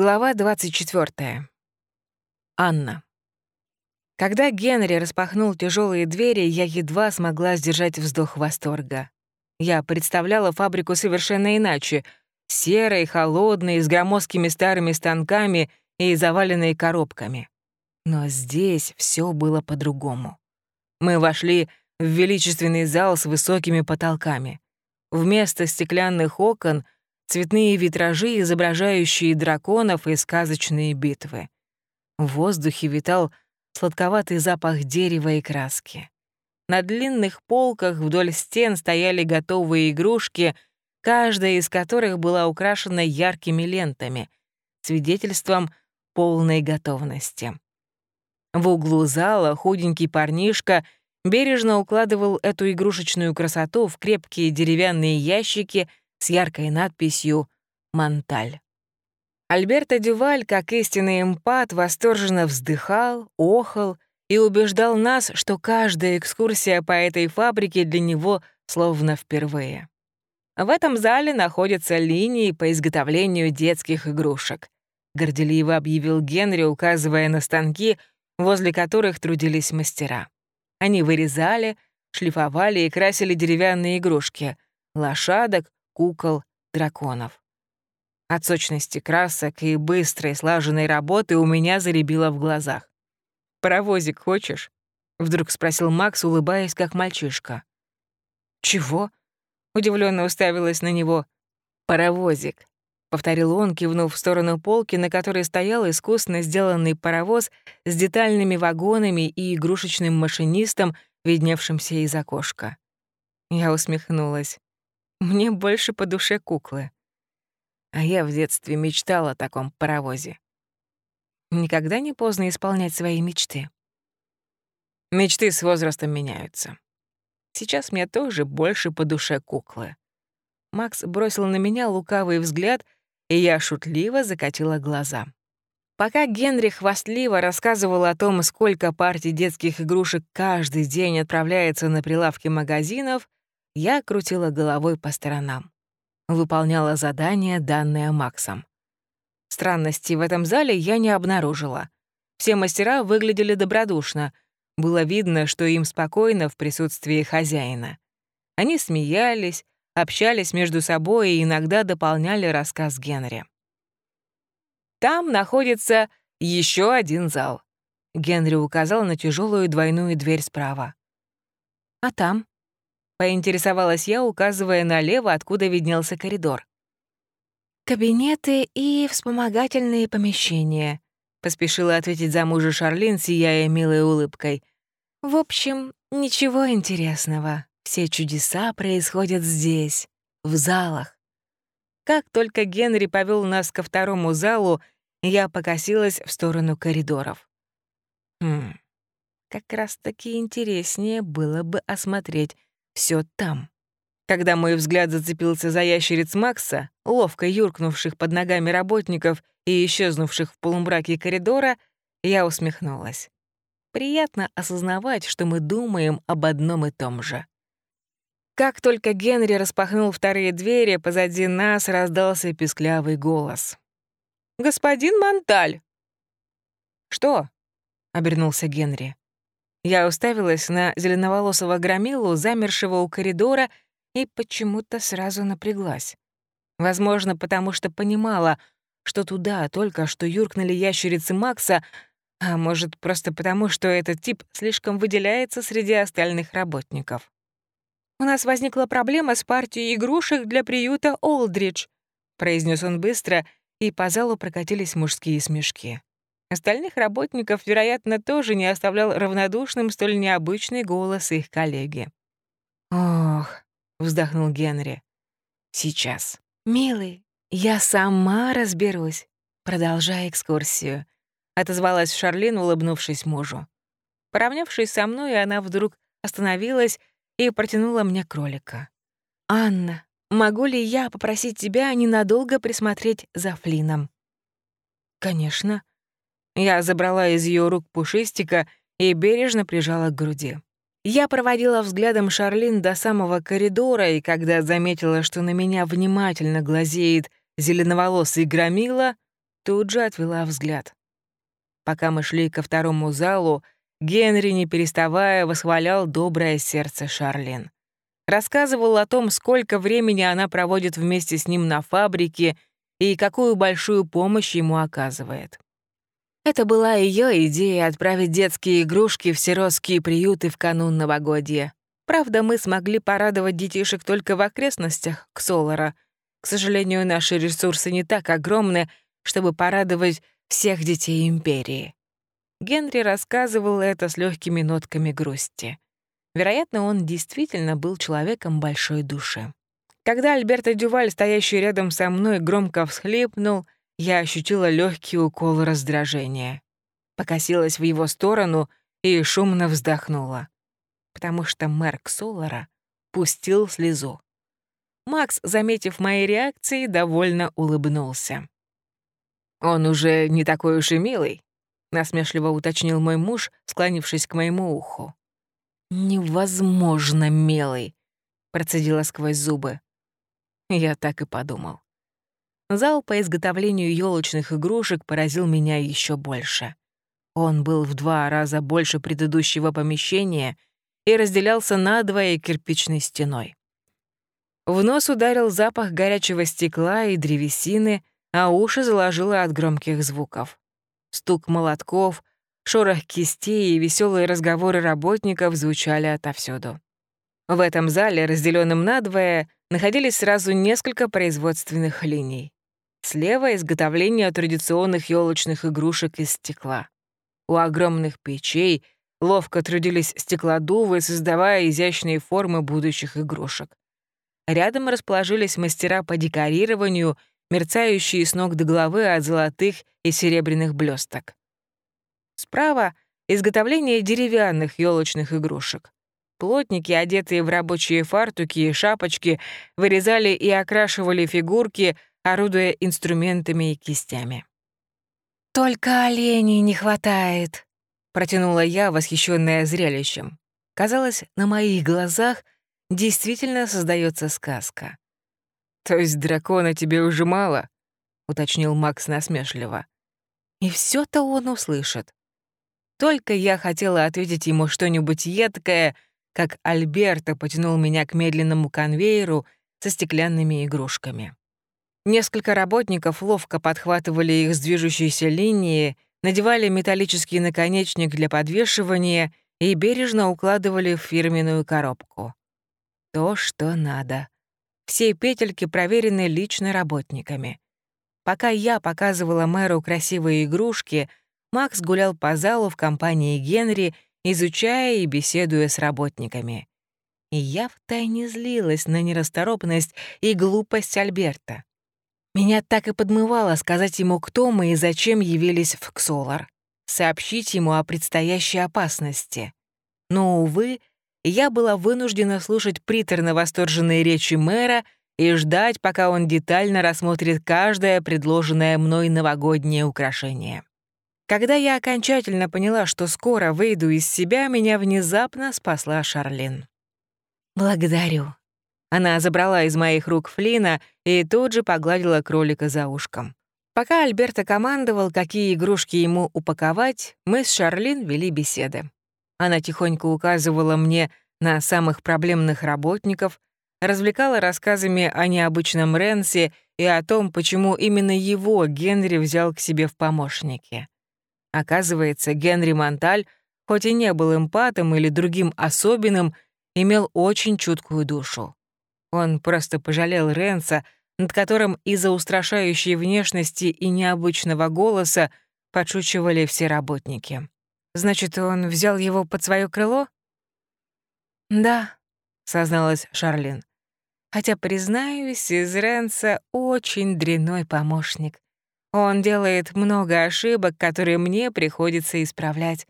Глава 24. Анна. Когда Генри распахнул тяжелые двери, я едва смогла сдержать вздох восторга. Я представляла фабрику совершенно иначе. Серой, холодной, с громоздкими старыми станками и заваленной коробками. Но здесь все было по-другому. Мы вошли в величественный зал с высокими потолками. Вместо стеклянных окон — цветные витражи, изображающие драконов и сказочные битвы. В воздухе витал сладковатый запах дерева и краски. На длинных полках вдоль стен стояли готовые игрушки, каждая из которых была украшена яркими лентами, свидетельством полной готовности. В углу зала худенький парнишка бережно укладывал эту игрушечную красоту в крепкие деревянные ящики с яркой надписью «Монталь». Альберто Дюваль, как истинный эмпат, восторженно вздыхал, охал и убеждал нас, что каждая экскурсия по этой фабрике для него словно впервые. В этом зале находятся линии по изготовлению детских игрушек, горделиво объявил Генри, указывая на станки, возле которых трудились мастера. Они вырезали, шлифовали и красили деревянные игрушки — лошадок, кукол, драконов. От сочности красок и быстрой слаженной работы у меня заребило в глазах. «Паровозик хочешь?» — вдруг спросил Макс, улыбаясь, как мальчишка. «Чего?» — удивленно уставилась на него. «Паровозик», — повторил он, кивнув в сторону полки, на которой стоял искусно сделанный паровоз с детальными вагонами и игрушечным машинистом, видневшимся из окошка. Я усмехнулась. Мне больше по душе куклы. А я в детстве мечтала о таком паровозе. Никогда не поздно исполнять свои мечты. Мечты с возрастом меняются. Сейчас мне тоже больше по душе куклы. Макс бросил на меня лукавый взгляд, и я шутливо закатила глаза. Пока Генри хвастливо рассказывал о том, сколько партий детских игрушек каждый день отправляется на прилавки магазинов, я крутила головой по сторонам. Выполняла задание, данное Максом. Странностей в этом зале я не обнаружила. Все мастера выглядели добродушно. Было видно, что им спокойно в присутствии хозяина. Они смеялись, общались между собой и иногда дополняли рассказ Генри. Там находится еще один зал. Генри указал на тяжелую двойную дверь справа. А там? Поинтересовалась я, указывая налево, откуда виднелся коридор. «Кабинеты и вспомогательные помещения», — поспешила ответить за мужа Шарлин, сияя милой улыбкой. «В общем, ничего интересного. Все чудеса происходят здесь, в залах». Как только Генри повел нас ко второму залу, я покосилась в сторону коридоров. Хм, как раз-таки интереснее было бы осмотреть все там. Когда мой взгляд зацепился за ящериц Макса, ловко юркнувших под ногами работников и исчезнувших в полумраке коридора, я усмехнулась. Приятно осознавать, что мы думаем об одном и том же. Как только Генри распахнул вторые двери, позади нас раздался писклявый голос. «Господин Монталь!» «Что?» — обернулся Генри. Я уставилась на зеленоволосого громилу, замершего у коридора, и почему-то сразу напряглась. Возможно, потому что понимала, что туда только что юркнули ящерицы Макса, а может, просто потому, что этот тип слишком выделяется среди остальных работников. «У нас возникла проблема с партией игрушек для приюта Олдридж», произнес он быстро, и по залу прокатились мужские смешки. Остальных работников, вероятно, тоже не оставлял равнодушным столь необычный голос их коллеги. «Ох», — вздохнул Генри, — «сейчас». «Милый, я сама разберусь», — продолжая экскурсию, — отозвалась Шарлин, улыбнувшись мужу. Поравнявшись со мной, она вдруг остановилась и протянула мне кролика. «Анна, могу ли я попросить тебя ненадолго присмотреть за Флином?» «Конечно», я забрала из ее рук пушистика и бережно прижала к груди. Я проводила взглядом Шарлин до самого коридора, и когда заметила, что на меня внимательно глазеет зеленоволосый громила, тут же отвела взгляд. Пока мы шли ко второму залу, Генри, не переставая, восхвалял доброе сердце Шарлин. Рассказывал о том, сколько времени она проводит вместе с ним на фабрике и какую большую помощь ему оказывает. Это была ее идея отправить детские игрушки в сиротские приюты в канун новогодия. Правда, мы смогли порадовать детишек только в окрестностях Ксолара. К сожалению, наши ресурсы не так огромны, чтобы порадовать всех детей Империи. Генри рассказывал это с легкими нотками грусти. Вероятно, он действительно был человеком большой души. Когда Альберто Дюваль, стоящий рядом со мной, громко всхлипнул, я ощутила легкий укол раздражения. Покосилась в его сторону и шумно вздохнула, потому что мэр Ксолара пустил слезу. Макс, заметив мои реакции, довольно улыбнулся. «Он уже не такой уж и милый», — насмешливо уточнил мой муж, склонившись к моему уху. «Невозможно милый», — процедила сквозь зубы. Я так и подумал. Зал по изготовлению елочных игрушек поразил меня еще больше. Он был в два раза больше предыдущего помещения и разделялся надвое кирпичной стеной. В нос ударил запах горячего стекла и древесины, а уши заложило от громких звуков. Стук молотков, шорох кистей и веселые разговоры работников звучали отовсюду. В этом зале, разделенном надвое, находились сразу несколько производственных линий. Слева — изготовление традиционных елочных игрушек из стекла. У огромных печей ловко трудились стеклодувы, создавая изящные формы будущих игрушек. Рядом расположились мастера по декорированию мерцающие с ног до головы от золотых и серебряных блесток. Справа — изготовление деревянных елочных игрушек. Плотники, одетые в рабочие фартуки и шапочки, вырезали и окрашивали фигурки, орудуя инструментами и кистями. «Только оленей не хватает», — протянула я, восхищенная зрелищем. Казалось, на моих глазах действительно создается сказка. «То есть дракона тебе уже мало?» — уточнил Макс насмешливо. И все то он услышит. Только я хотела ответить ему что-нибудь едкое, как Альберто потянул меня к медленному конвейеру со стеклянными игрушками. Несколько работников ловко подхватывали их с движущейся линии, надевали металлический наконечник для подвешивания и бережно укладывали в фирменную коробку. То, что надо. Все петельки проверены лично работниками. Пока я показывала мэру красивые игрушки, Макс гулял по залу в компании Генри, изучая и беседуя с работниками. И я втайне злилась на нерасторопность и глупость Альберта. Меня так и подмывало сказать ему, кто мы и зачем явились в Ксолар, сообщить ему о предстоящей опасности. Но, увы, я была вынуждена слушать приторно-восторженные речи мэра и ждать, пока он детально рассмотрит каждое предложенное мной новогоднее украшение. Когда я окончательно поняла, что скоро выйду из себя, меня внезапно спасла Шарлин. «Благодарю». Она забрала из моих рук Флина и тут же погладила кролика за ушком. Пока Альберто командовал, какие игрушки ему упаковать, мы с Шарлин вели беседы. Она тихонько указывала мне на самых проблемных работников, развлекала рассказами о необычном Ренсе и о том, почему именно его Генри взял к себе в помощники. Оказывается, Генри Монталь, хоть и не был эмпатом или другим особенным, имел очень чуткую душу. Он просто пожалел Ренса, над которым из-за устрашающей внешности и необычного голоса подшучивали все работники. Значит, он взял его под свое крыло? Да, созналась Шарлин. Хотя, признаюсь, из Ренса очень дрянной помощник. Он делает много ошибок, которые мне приходится исправлять.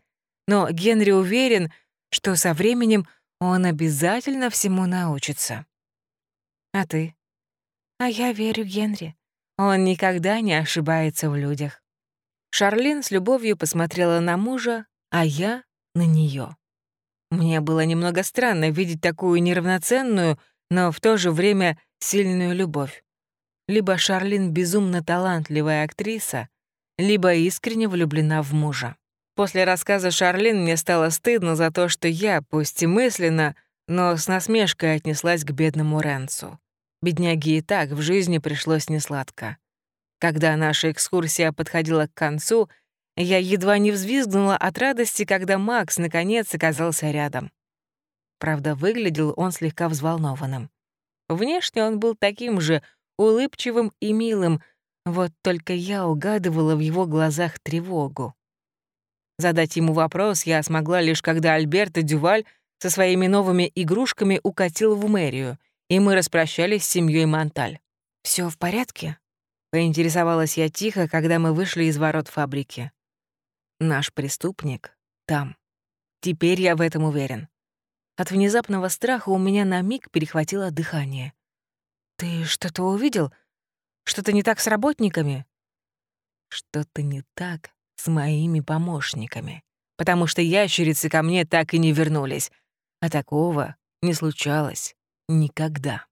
Но Генри уверен, что со временем он обязательно всему научится. А ты? А я верю Генри. Он никогда не ошибается в людях. Шарлин с любовью посмотрела на мужа, а я — на нее. Мне было немного странно видеть такую неравноценную, но в то же время сильную любовь. Либо Шарлин безумно талантливая актриса, либо искренне влюблена в мужа. После рассказа Шарлин мне стало стыдно за то, что я, пусть и мысленно, но с насмешкой отнеслась к бедному Ренцу. Бедняге и так в жизни пришлось несладко. Когда наша экскурсия подходила к концу, я едва не взвизгнула от радости, когда Макс наконец оказался рядом. Правда, выглядел он слегка взволнованным. Внешне он был таким же улыбчивым и милым, вот только я угадывала в его глазах тревогу. Задать ему вопрос я смогла лишь когда Альберт Дюваль со своими новыми игрушками укатил в мэрию, и мы распрощались с семьей Монталь. Все в порядке?» — поинтересовалась я тихо, когда мы вышли из ворот фабрики. «Наш преступник там. Теперь я в этом уверен». От внезапного страха у меня на миг перехватило дыхание. «Ты что-то увидел? Что-то не так с работниками?» «Что-то не так с моими помощниками, потому что ящерицы ко мне так и не вернулись, а такого не случалось никогда.